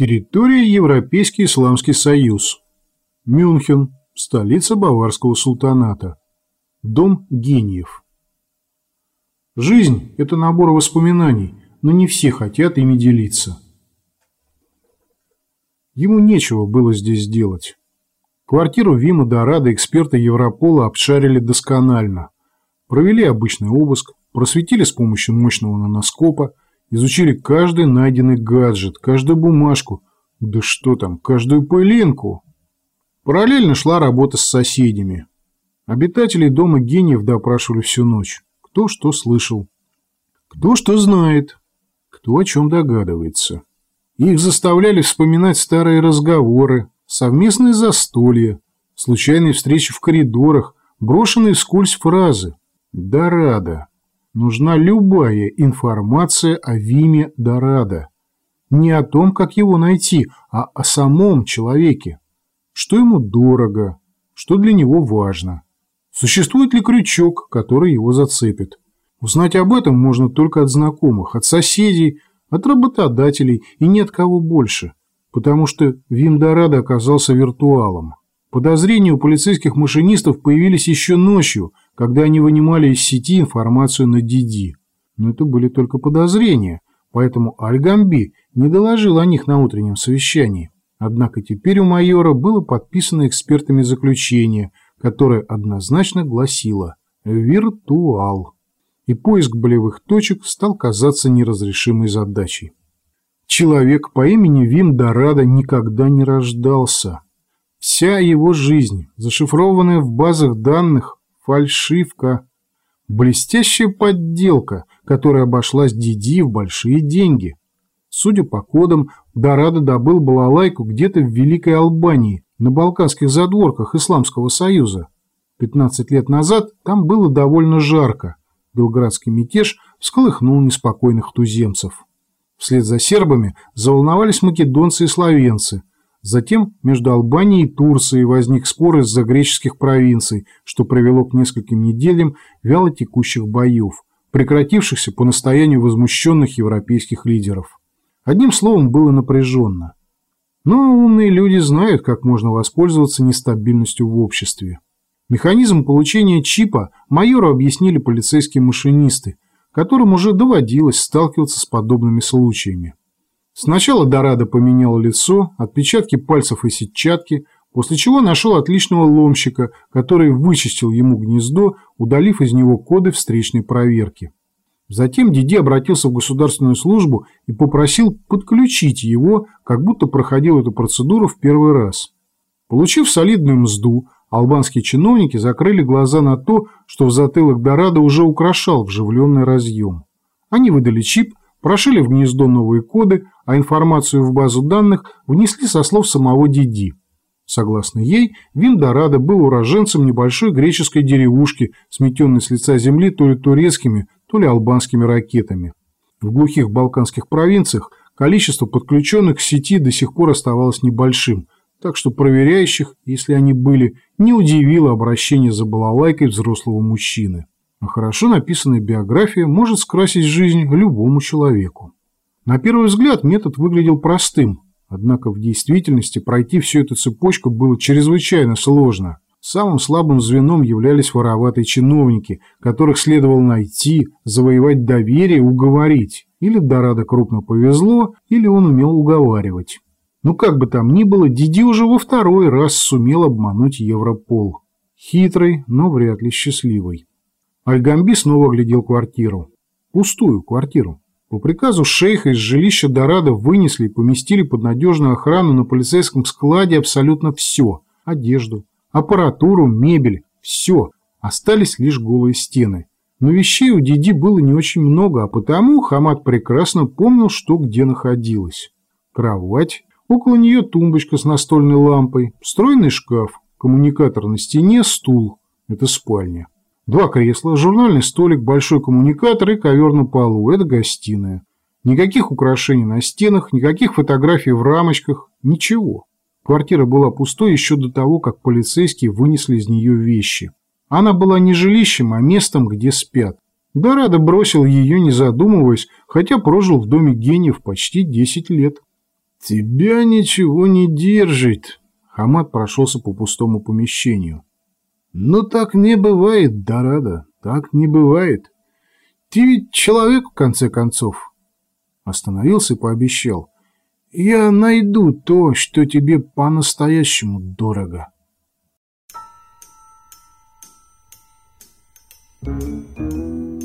Территория Европейский Исламский Союз. Мюнхен, столица Баварского султаната. Дом гениев. Жизнь – это набор воспоминаний, но не все хотят ими делиться. Ему нечего было здесь делать. Квартиру Вима Дорадо эксперты Европола обшарили досконально. Провели обычный обыск, просветили с помощью мощного наноскопа, изучили каждый найденный гаджет, каждую бумажку, да что там, каждую пылинку. Параллельно шла работа с соседями. Обитателей дома гениев допрашивали всю ночь. Кто что слышал. Кто что знает. Кто о чем догадывается. Их заставляли вспоминать старые разговоры, совместные застолья, случайные встречи в коридорах, брошенные вскользь фразы. Дорадо. Нужна любая информация о Виме Дорадо. Не о том, как его найти, а о самом человеке. Что ему дорого, что для него важно. Существует ли крючок, который его зацепит? Узнать об этом можно только от знакомых, от соседей, от работодателей и ни от кого больше, потому что Вим Дорадо оказался виртуалом. Подозрения у полицейских машинистов появились еще ночью, когда они вынимали из сети информацию на Диди. Но это были только подозрения, поэтому Альгамби не доложил о них на утреннем совещании. Однако теперь у майора было подписано экспертами заключение, которое однозначно гласило «Виртуал». И поиск болевых точек стал казаться неразрешимой задачей. Человек по имени Вим Дорадо никогда не рождался. Вся его жизнь, зашифрованная в базах данных, фальшивка. Блестящая подделка, которая обошлась Диди в большие деньги. Судя по кодам, Дорадо добыл балалайку где-то в Великой Албании, на балканских задворках Исламского Союза. 15 лет назад там было довольно жарко. Белградский мятеж всколыхнул неспокойных туземцев. Вслед за сербами заволновались македонцы и словенцы. Затем между Албанией и Турцией возник спор из-за греческих провинций, что привело к нескольким неделям вяло текущих боев, прекратившихся по настоянию возмущенных европейских лидеров. Одним словом, было напряженно. Но умные люди знают, как можно воспользоваться нестабильностью в обществе. Механизм получения чипа майору объяснили полицейские машинисты, которым уже доводилось сталкиваться с подобными случаями. Сначала Дорадо поменял лицо, отпечатки пальцев и сетчатки, после чего нашел отличного ломщика, который вычистил ему гнездо, удалив из него коды встречной проверки. Затем Диди обратился в государственную службу и попросил подключить его, как будто проходил эту процедуру в первый раз. Получив солидную мзду, албанские чиновники закрыли глаза на то, что в затылок Дорадо уже украшал вживленный разъем. Они выдали чип, прошили в гнездо новые коды, а информацию в базу данных внесли со слов самого Диди. Согласно ей, Виндорадо был уроженцем небольшой греческой деревушки, сметенной с лица земли то ли турецкими, то ли албанскими ракетами. В глухих балканских провинциях количество подключенных к сети до сих пор оставалось небольшим, так что проверяющих, если они были, не удивило обращение за балалайкой взрослого мужчины. А хорошо написанная биография может скрасить жизнь любому человеку. На первый взгляд метод выглядел простым, однако в действительности пройти всю эту цепочку было чрезвычайно сложно. Самым слабым звеном являлись вороватые чиновники, которых следовало найти, завоевать доверие, уговорить. Или Дорадо крупно повезло, или он умел уговаривать. Но как бы там ни было, Диди уже во второй раз сумел обмануть Европол. Хитрый, но вряд ли счастливый. Альгамби снова глядел квартиру. Пустую квартиру. По приказу шейха из жилища Дорадо вынесли и поместили под надежную охрану на полицейском складе абсолютно все. Одежду, аппаратуру, мебель, все. Остались лишь голые стены. Но вещей у Диди было не очень много, а потому Хамад прекрасно помнил, что где находилось. Кровать, около нее тумбочка с настольной лампой, встроенный шкаф, коммуникатор на стене, стул. Это спальня. Два кресла, журнальный столик, большой коммуникатор и ковер на полу. Это гостиная. Никаких украшений на стенах, никаких фотографий в рамочках, ничего. Квартира была пустой еще до того, как полицейские вынесли из нее вещи. Она была не жилищем, а местом, где спят. Дорадо бросил ее, не задумываясь, хотя прожил в доме гениев почти 10 лет. «Тебя ничего не держит», — Хамат прошелся по пустому помещению. «Но так не бывает, Дорадо, так не бывает. Ты ведь человек, в конце концов». Остановился и пообещал. «Я найду то, что тебе по-настоящему дорого». Thank you.